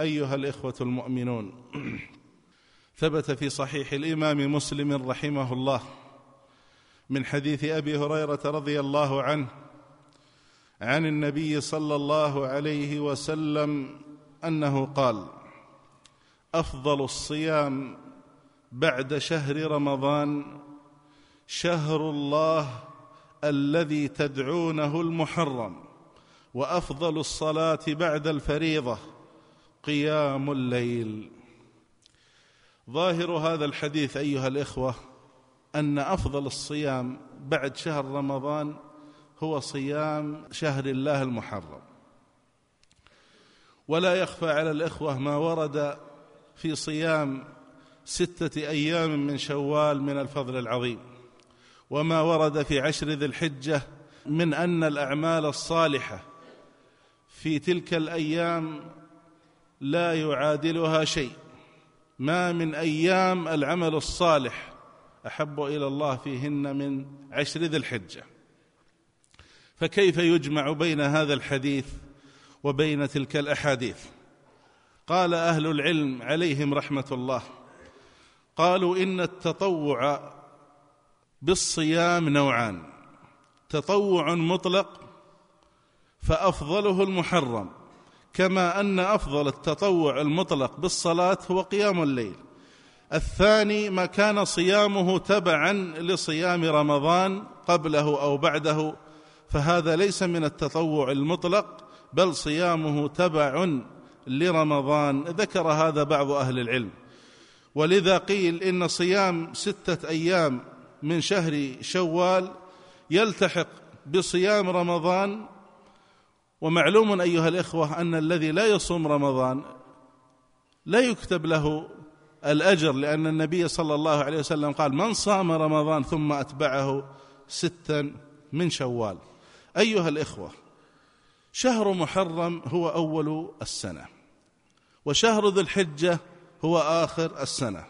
أيها الإخوة المؤمنون ثبت في صحيح الإمام مسلم رحمه الله من حديث أبي هريرة رضي الله عنه عن النبي صلى الله عليه وسلم أنه قال أفضل الصيام بعد شهر رمضان شهر الله الذي تدعونه المحرم وأفضل الصلاة بعد الفريضة قيام الليل. ظاهر هذا الحديث أيها الإخوة أن أفضل الصيام بعد شهر رمضان هو صيام شهر الله المحرم. ولا يخفى على الإخوة ما ورد في صيام ستة أيام من شوال من الفضل العظيم. وما ورد في عشر ذي الحجة من أن الأعمال الصالحة في تلك الأيام لا يعادلها شيء. ما من أيام العمل الصالح أحب إلى الله فيهن من عشر ذي الحجة. فكيف يجمع بين هذا الحديث وبين تلك الأحاديث؟ قال أهل العلم عليهم رحمة الله قالوا إن التطوع بالصيام نوعان تطوع مطلق فأفضله المحرم كما أن أفضل التطوع المطلق بالصلاة هو قيام الليل. الثاني ما كان صيامه تبعا لصيام رمضان قبله أو بعده فهذا ليس من التطوع المطلق بل صيامه تبع لرمضان. ذكر هذا بعض أهل العلم. ولذا قيل إن صيام ستة أيام من شهر شوال يلتحق بصيام رمضان ومعلوم أيها الإخوة أن الذي لا يصوم رمضان لا يكتب له الأجر لأن النبي صلى الله عليه وسلم قال من صام رمضان ثم أتبعه ستا من شوال. أيها الإخوة شهر محرم هو أول السنة وشهر ذي الحجة هو آخر السنة.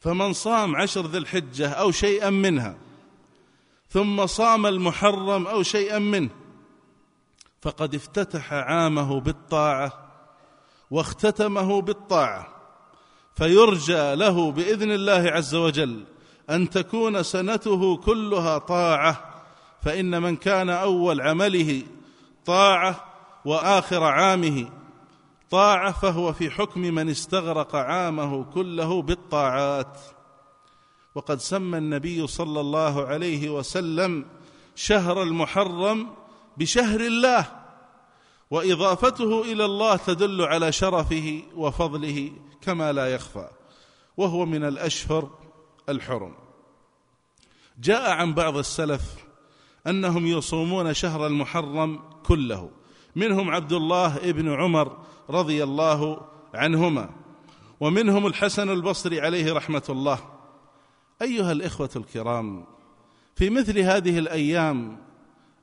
فمن صام عشر ذي الحجة أو شيئا منها ثم صام المحرم أو شيئا منه فقد افتتح عامه بالطاعة واختتمه بالطاعة فيرجى له بإذن الله عز وجل أن تكون سنته كلها طاعة فإن من كان أول عمله طاعة وآخر عامه طاعة فهو في حكم من استغرق عامه كله بالطاعات. وقد سمى النبي صلى الله عليه وسلم شهر المحرم بشهر الله وإضافته إلى الله تدل على شرفه وفضله كما لا يخفى وهو من الأشهر الحرم. جاء عن بعض السلف أنهم يصومون شهر المحرم كله منهم عبد الله ابن عمر رضي الله عنهما ومنهم الحسن البصري عليه رحمة الله. أيها الإخوة الكرام في مثل هذه الأيام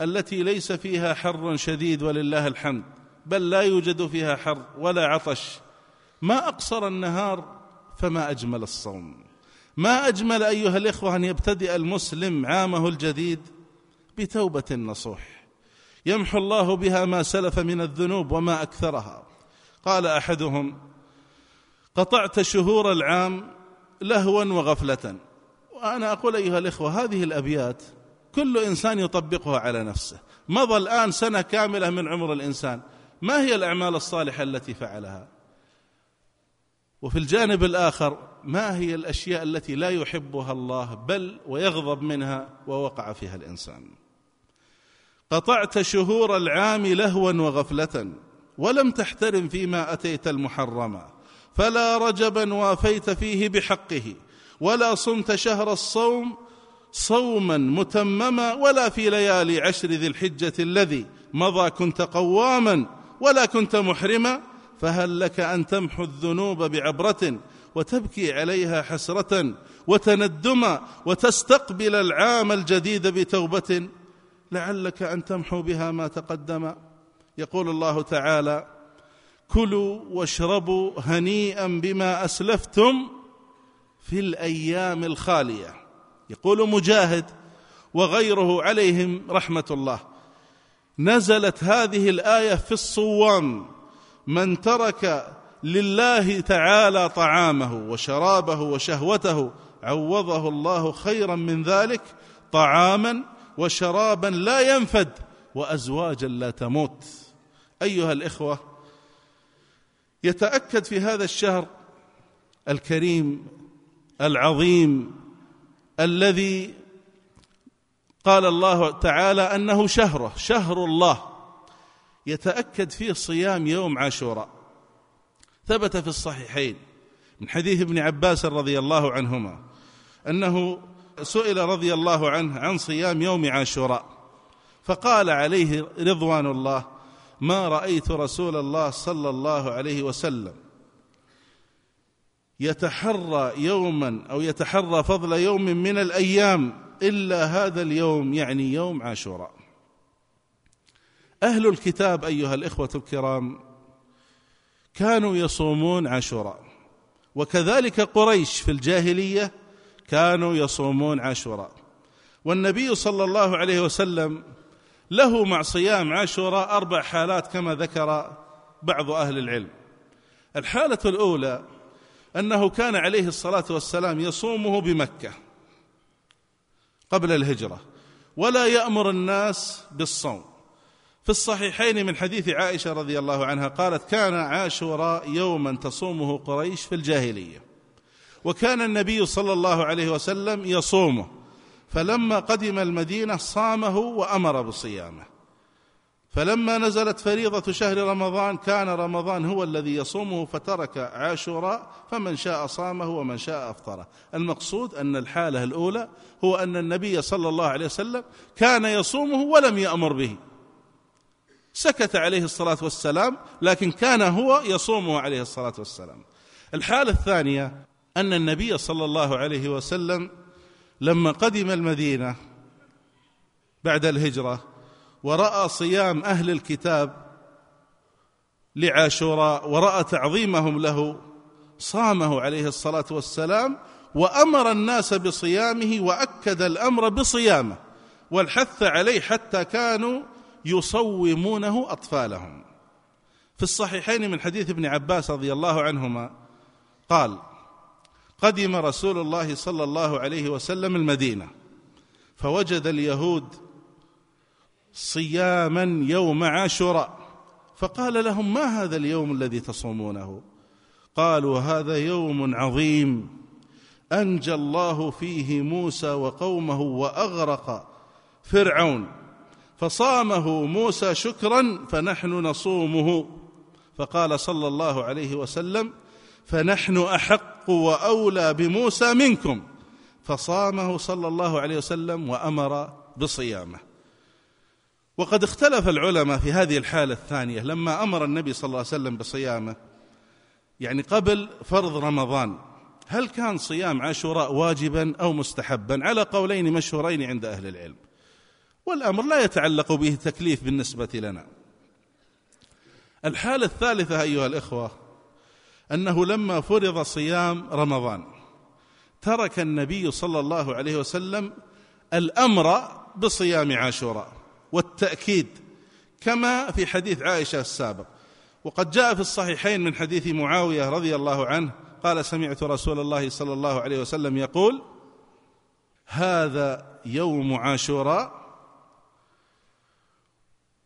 التي ليس فيها حر شديد ولله الحمد بل لا يوجد فيها حر ولا عطش. ما أقصر النهار فما أجمل الصوم. ما أجمل أيها الإخوة أن يبتدئ المسلم عامه الجديد بتوبة نصوح يمحو الله بها ما سلف من الذنوب وما أكثرها. قال أحدهم قطعت شهور العام لهوا وغفلة. وأنا أقول أيها الإخوة هذه الأبيات كل إنسان يطبقها على نفسه. مضى الآن سنة كاملة من عمر الإنسان. ما هي الأعمال الصالحة التي فعلها؟ وفي الجانب الآخر ما هي الأشياء التي لا يحبها الله بل ويغضب منها ووقع فيها الإنسان؟ قطعت شهور العام لهوا وغفلة ولم تحترم فيما أتيت المحرما فلا رجبا وافيت فيه بحقه ولا صمت شهر الصوم صوما متمما ولا في ليالي عشر ذي الحجة الذي مضى كنت قواما ولا كنت محرما فهل لك أن تمحو الذنوب بعبرة وتبكي عليها حسرة وتندما وتستقبل العام الجديد بتوبة؟ لعلك أن تمحو بها ما تقدم. يقول الله تعالى كلوا واشربوا هنيئا بما أسلفتم في الأيام الخالية. يقول مجاهد وغيره عليهم رحمة الله. نزلت هذه الآية في الصوام. من ترك لله تعالى طعامه وشرابه وشهوته عوضه الله خيرا من ذلك طعاما وشرابا لا ينفد وأزواجا لا تموت. أيها الإخوة يتأكد في هذا الشهر الكريم العظيم الذي قال الله تعالى أنه شهره شهر الله يتأكد فيه صيام يوم عاشوراء. ثبت في الصحيحين من حديث ابن عباس رضي الله عنهما أنه سئل رضي الله عنه عن صيام يوم عاشوراء فقال عليه رضوان الله ما رأيت رسول الله صلى الله عليه وسلم يتحرى يوما أو يتحرى فضل يوم من الأيام إلا هذا اليوم يعني يوم عاشوراء. أهل الكتاب أيها الإخوة الكرام كانوا يصومون عاشوراء وكذلك قريش في الجاهلية كانوا يصومون عاشوراء. والنبي صلى الله عليه وسلم له مع صيام عاشوراء أربع حالات كما ذكر بعض أهل العلم. الحالة الأولى أنه كان عليه الصلاة والسلام يصومه بمكة قبل الهجرة ولا يأمر الناس بالصوم. في الصحيحين من حديث عائشة رضي الله عنها قالت كان عاشوراء يوما تصومه قريش في الجاهلية وكان النبي صلى الله عليه وسلم يصومه فلما قدم المدينة صامه وأمر بصيامه. فلما نزلت فريضة شهر رمضان كان رمضان هو الذي يصومه فترك عاشوراء فمن شاء صامه ومن شاء أفطره. المقصود أن الحالة الأولى هو أن النبي صلى الله عليه وسلم كان يصومه ولم يأمر به. سكت عليه الصلاة والسلام لكن كان هو يصومه عليه الصلاة والسلام. الحالة الثانية أن النبي صلى الله عليه وسلم لما قدم المدينة بعد الهجرة ورأى صيام أهل الكتاب لعاشوراء ورأى تعظيمهم له صامه عليه الصلاة والسلام وأمر الناس بصيامه وأكد الأمر بصيامه والحث عليه حتى كانوا يصومونه أطفالهم. في الصحيحين من حديث ابن عباس رضي الله عنهما قال قدم رسول الله صلى الله عليه وسلم المدينة فوجد اليهود صياما يوم عاشوراء. فقال لهم ما هذا اليوم الذي تصومونه؟ قالوا هذا يوم عظيم. أنجى الله فيه موسى وقومه وأغرق فرعون. فصامه موسى شكرا فنحن نصومه. فقال صلى الله عليه وسلم فنحن أحق وأولى بموسى منكم. فصامه صلى الله عليه وسلم وأمر بصيامه. وقد اختلف العلماء في هذه الحالة الثانية. لما أمر النبي صلى الله عليه وسلم بصيامه يعني قبل فرض رمضان هل كان صيام عاشوراء واجبا أو مستحبا؟ على قولين مشهورين عند أهل العلم. والأمر لا يتعلق به تكليف بالنسبة لنا. الحالة الثالثة أيها الإخوة أنه لما فرض صيام رمضان ترك النبي صلى الله عليه وسلم الأمر بصيام عاشوراء. والتأكيد كما في حديث عائشة السابق. وقد جاء في الصحيحين من حديث معاوية رضي الله عنه قال سمعت رسول الله صلى الله عليه وسلم يقول هذا يوم عاشوراء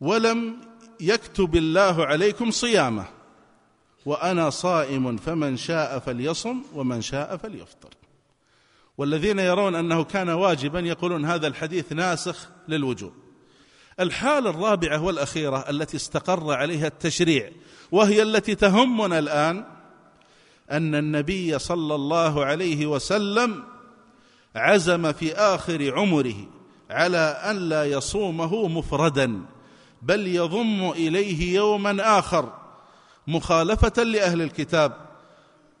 ولم يكتب الله عليكم صيامه وأنا صائم فمن شاء فليصم ومن شاء فليفطر. والذين يرون أنه كان واجبا يقولون هذا الحديث ناسخ للوجوب. الحالة الرابعة والأخيرة التي استقر عليها التشريع وهي التي تهمنا الآن أن النبي صلى الله عليه وسلم عزم في آخر عمره على أن لا يصومه مفردا بل يضم إليه يوما آخر مخالفة لأهل الكتاب.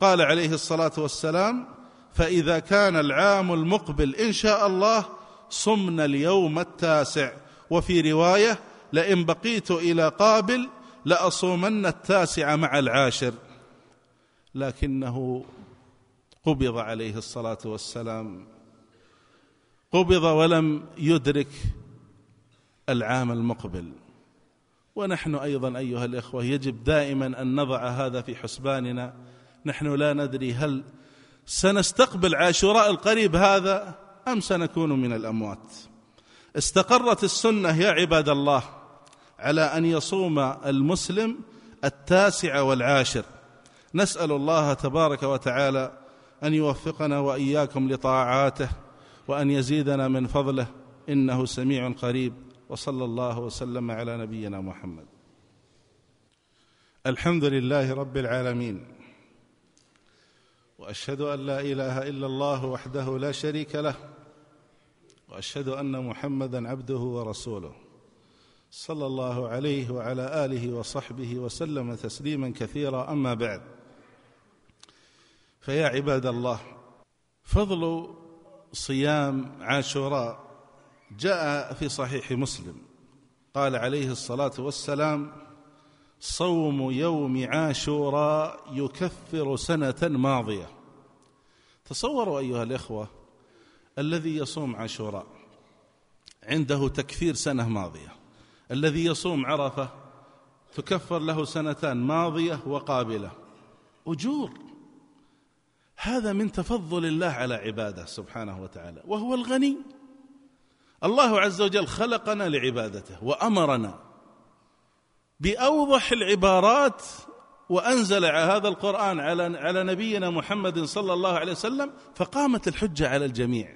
قال عليه الصلاة والسلام فإذا كان العام المقبل إن شاء الله صمنا اليوم التاسع. وفي رواية لئن بقيت إلى قابل لأصومن التاسع مع العاشر. لكنه قبض عليه الصلاة والسلام قبض ولم يدرك العام المقبل. ونحن أيضا أيها الإخوة يجب دائما أن نضع هذا في حسباننا. نحن لا ندري هل سنستقبل عاشوراء القريب هذا أم سنكون من الأموات. استقرت السنة يا عباد الله على أن يصوم المسلم التاسع والعاشر. نسأل الله تبارك وتعالى أن يوفقنا وإياكم لطاعاته وأن يزيدنا من فضله. إنه سميع قريب. وصلى الله وسلم على نبينا محمد. الحمد لله رب العالمين. وأشهد أن لا إله إلا الله وحده لا شريك له. وأشهد أن محمدا عبده ورسوله صلى الله عليه وعلى آله وصحبه وسلم تسليما كثيرا. أما بعد فيا عباد الله فضل صيام عاشوراء جاء في صحيح مسلم. قال عليه الصلاة والسلام صوم يوم عاشوراء يكفر سنة ماضية. تصوروا أيها الإخوة الذي يصوم عاشوراء. عنده تكفير سنة ماضية. الذي يصوم عرفة تكفر له سنتان ماضية وقابلة. أجور. هذا من تفضل الله على عباده سبحانه وتعالى وهو الغني. الله عز وجل خلقنا لعبادته وأمرنا بأوضح العبارات وأنزل هذا القرآن على على نبينا محمد صلى الله عليه وسلم فقامت الحجة على الجميع.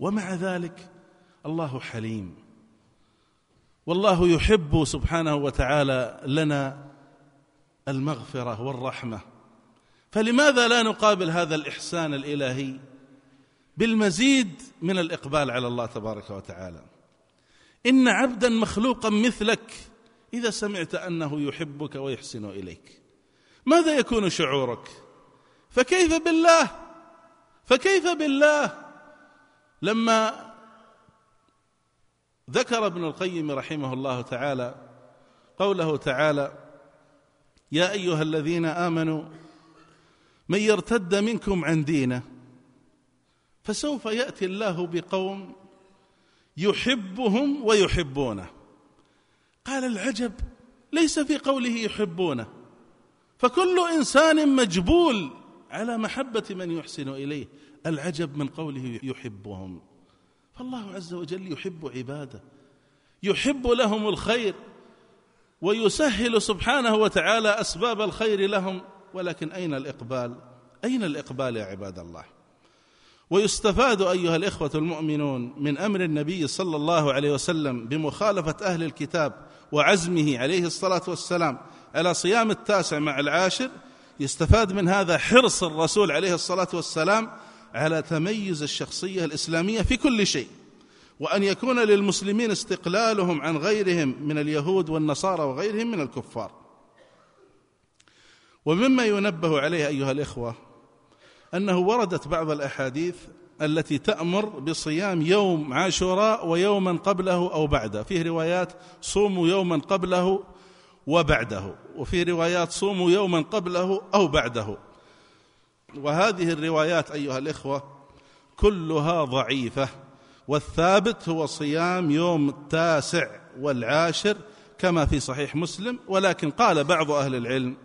ومع ذلك الله حليم. والله يحب سبحانه وتعالى لنا المغفرة والرحمة. فلماذا لا نقابل هذا الإحسان الإلهي بالمزيد من الإقبال على الله تبارك وتعالى؟ إن عبدا مخلوقا مثلك إذا سمعت أنه يحبك ويحسن إليك. ماذا يكون شعورك؟ فكيف بالله؟ فكيف بالله؟ لما ذكر ابن القيم رحمه الله تعالى قوله تعالى يا أيها الذين آمنوا من يرتد منكم عن دينه فسوف يأتي الله بقوم يحبهم ويحبونه. قال العجب ليس في قوله يحبونه. فكل إنسان مجبول على محبة من يحسن إليه. العجب من قوله يحبهم. فالله عز وجل يحب عباده يحب لهم الخير ويسهل سبحانه وتعالى أسباب الخير لهم. ولكن أين الإقبال؟ أين الإقبال يا عباد الله؟ ويستفاد أيها الإخوة المؤمنون من أمر النبي صلى الله عليه وسلم بمخالفة أهل الكتاب وعزمه عليه الصلاة والسلام على صيام التاسع مع العاشر يستفاد من هذا حرص الرسول عليه الصلاة والسلام على تميز الشخصية الإسلامية في كل شيء وأن يكون للمسلمين استقلالهم عن غيرهم من اليهود والنصارى وغيرهم من الكفار. ومما ينبه عليه أيها الإخوة أنه وردت بعض الأحاديث التي تأمر بصيام يوم عاشوراء ويوما قبله أو بعده. فيه روايات صوموا يوما قبله وبعده وفي روايات صوموا يوما قبله أو بعده. وهذه الروايات أيها الإخوة كلها ضعيفة والثابت هو صيام يوم التاسع والعاشر كما في صحيح مسلم ولكن قال بعض أهل العلم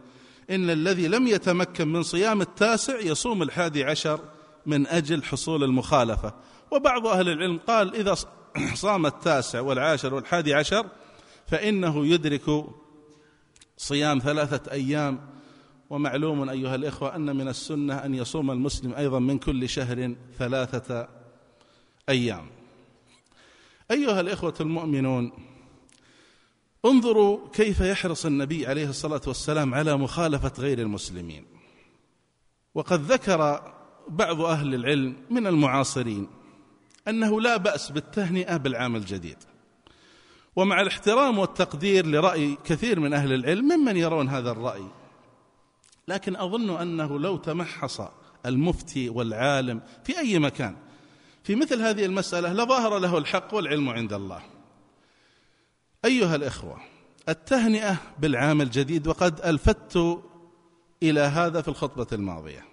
إن الذي لم يتمكن من صيام التاسع يصوم الحادي عشر من أجل حصول المخالفة. وبعض أهل العلم قال إذا صام التاسع والعاشر والحادي عشر فإنه يدرك صيام ثلاثة أيام. ومعلوم أيها الإخوة أن من السنة أن يصوم المسلم أيضا من كل شهر ثلاثة أيام. أيها الإخوة المؤمنون انظروا كيف يحرص النبي عليه الصلاة والسلام على مخالفة غير المسلمين. وقد ذكر بعض أهل العلم من المعاصرين أنه لا بأس بالتهنئة بالعام الجديد. ومع الاحترام والتقدير لرأي كثير من أهل العلم ممن يرون هذا الرأي. لكن أظن أنه لو تمحص المفتي والعالم في أي مكان في مثل هذه المسألة لظهر له الحق والعلم عند الله. أيها الإخوة التهنئة بالعام الجديد وقد ألفت إلى هذا في الخطبة الماضية.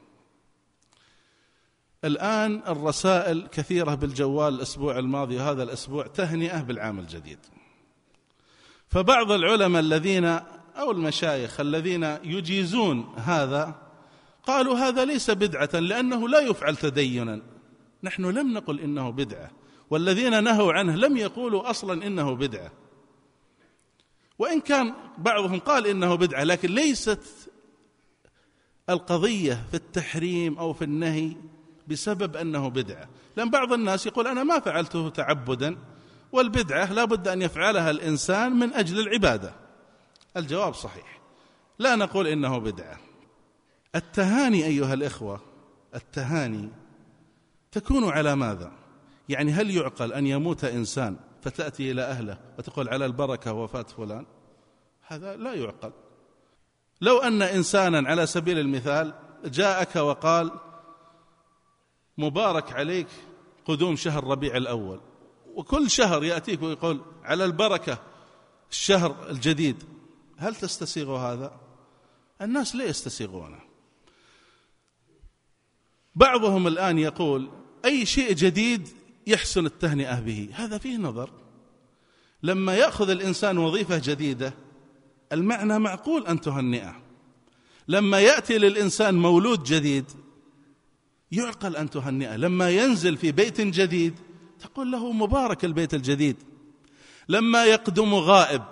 الآن الرسائل كثيرة بالجوال الأسبوع الماضي وهذا الأسبوع تهنئة بالعام الجديد. فبعض العلماء الذين أو المشايخ الذين يجيزون هذا قالوا هذا ليس بدعة لأنه لا يفعل تدينا. نحن لم نقل إنه بدعة والذين نهوا عنه لم يقولوا أصلا إنه بدعة. وإن كان بعضهم قال إنه بدعة لكن ليست القضية في التحريم أو في النهي بسبب أنه بدعة. لأن بعض الناس يقول أنا ما فعلته تعبدا والبدعة لا بد أن يفعلها الإنسان من أجل العبادة. الجواب صحيح. لا نقول إنه بدعة. التهاني أيها الإخوة التهاني تكون على ماذا؟ يعني هل يعقل أن يموت انسان فتاتي إلى أهله وتقول على البركة وفاه فلان. هذا لا يعقل. لو أن إنسانا على سبيل المثال جاءك وقال مبارك عليك قدوم شهر ربيع الأول وكل شهر يأتيك ويقول على البركة الشهر الجديد هل تستسيغ هذا؟ الناس لا يستسيغونه بعضهم الآن يقول أي شيء جديد يحسن التهنئة به. هذا فيه نظر. لما يأخذ الإنسان وظيفة جديدة المعنى معقول أن تهنئه. لما يأتي للإنسان مولود جديد يعقل أن تهنئه. لما ينزل في بيت جديد تقول له مبارك البيت الجديد. لما يقدم غائب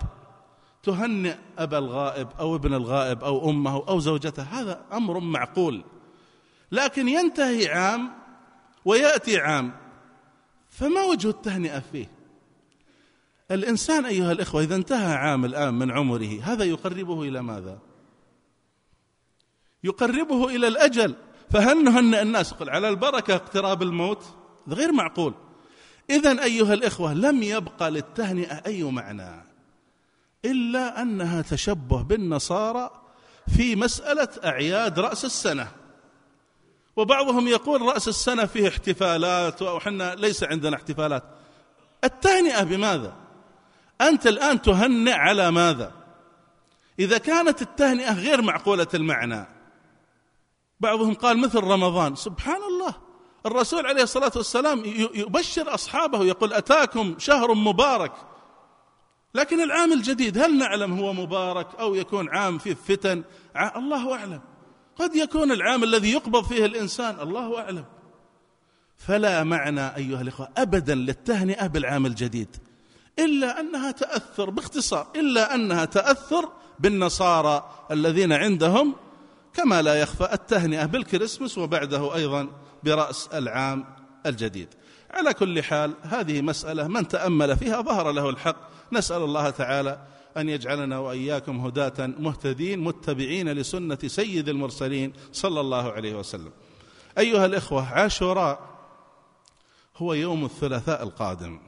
تهنئ ابا الغائب أو ابن الغائب أو أمه أو زوجته. هذا أمر معقول. لكن ينتهي عام ويأتي عام فما وجه التهنئة فيه؟ الإنسان أيها الإخوة إذا انتهى عام الآن من عمره هذا يقربه إلى ماذا؟ يقربه إلى الأجل. فهل نهنئ الناس؟ قل على البركة اقتراب الموت؟ غير معقول. اذا أيها الإخوة لم يبقى للتهنئة أي معنى إلا أنها تشبه بالنصارى في مسألة أعياد رأس السنة. وبعضهم يقول رأس السنة فيه احتفالات وحنا ليس عندنا احتفالات. التهنئة بماذا؟ أنت الآن تهنئ على ماذا؟ إذا كانت التهنئة غير معقولة المعنى. بعضهم قال مثل رمضان سبحان الله. الرسول عليه الصلاة والسلام يبشر أصحابه يقول أتاكم شهر مبارك. لكن العام الجديد هل نعلم هو مبارك أو يكون عام فيه فتن؟ الله أعلم. قد يكون العام الذي يقبض فيه الإنسان الله أعلم. فلا معنى أيها الإخوة ابدا للتهنئة بالعام الجديد إلا أنها تأثر باختصار إلا أنها تأثر بالنصارى الذين عندهم كما لا يخفى التهنئة بالكريسماس وبعده أيضا برأس العام الجديد. على كل حال هذه مسألة من تأمل فيها ظهر له الحق. نسأل الله تعالى أن يجعلنا وإياكم هداة مهتدين متبعين لسنة سيد المرسلين صلى الله عليه وسلم. أيها الإخوة عاشوراء هو يوم الثلاثاء القادم.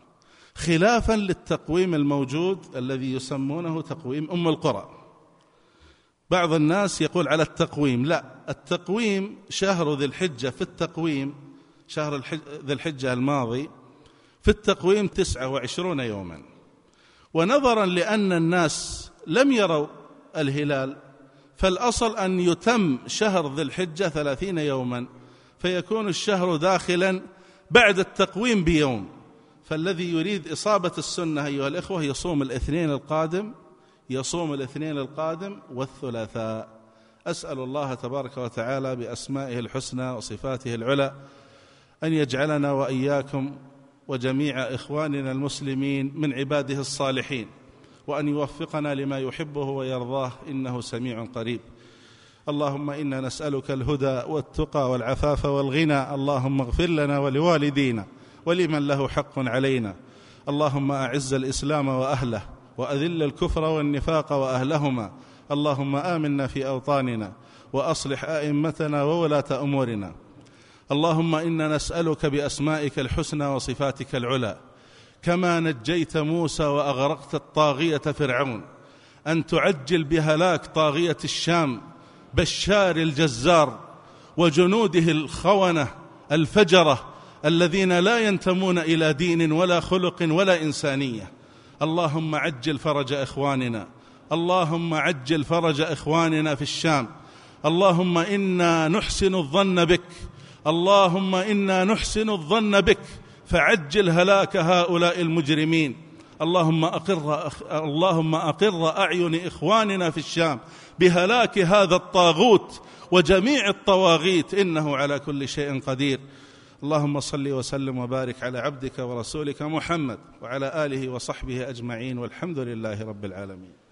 خلافا للتقويم الموجود الذي يسمونه تقويم أم القرى. بعض الناس يقول على التقويم. لا التقويم شهر ذي الحجة في التقويم شهر ذي الحجة الماضي في التقويم تسعة وعشرون يوما. ونظرا لأن الناس لم يروا الهلال فالأصل أن يتم شهر ذي الحجة ثلاثين يوما فيكون الشهر داخلا بعد التقويم بيوم. فالذي يريد إصابة السنة أيها الإخوة يصوم الاثنين القادم يصوم الاثنين القادم والثلاثاء. أسأل الله تبارك وتعالى بأسمائه الحسنى وصفاته العلى أن يجعلنا وإياكم وجميع إخواننا المسلمين من عباده الصالحين وأن يوفقنا لما يحبه ويرضاه إنه سميع قريب. اللهم إنا نسألك الهدى والتقى والعفاف والغنى. اللهم اغفر لنا ولوالدينا ولمن له حق علينا. اللهم أعز الإسلام وأهله وأذل الكفر والنفاق وأهلهما. اللهم آمنا في أوطاننا وأصلح أئمتنا وولاة أمورنا. اللهم إنا نسألك بأسمائك الحسنى وصفاتك العلى كما نجيت موسى وأغرقت الطاغية فرعون أن تعجل بهلاك طاغية الشام بشار الجزار وجنوده الخونة الفجرة الذين لا ينتمون إلى دين ولا خلق ولا إنسانية. اللهم عجل فرج إخواننا اللهم عجل فرج إخواننا في الشام اللهم إنا نحسن الظن بك اللهم إنا نحسن الظن بك فعجل هلاك هؤلاء المجرمين. اللهم أقر اللهم أقر أعين إخواننا في الشام بهلاك هذا الطاغوت وجميع الطواغيت إنه على كل شيء قدير. اللهم صل وسلم وبارك على عبدك ورسولك محمد وعلى آله وصحبه أجمعين والحمد لله رب العالمين.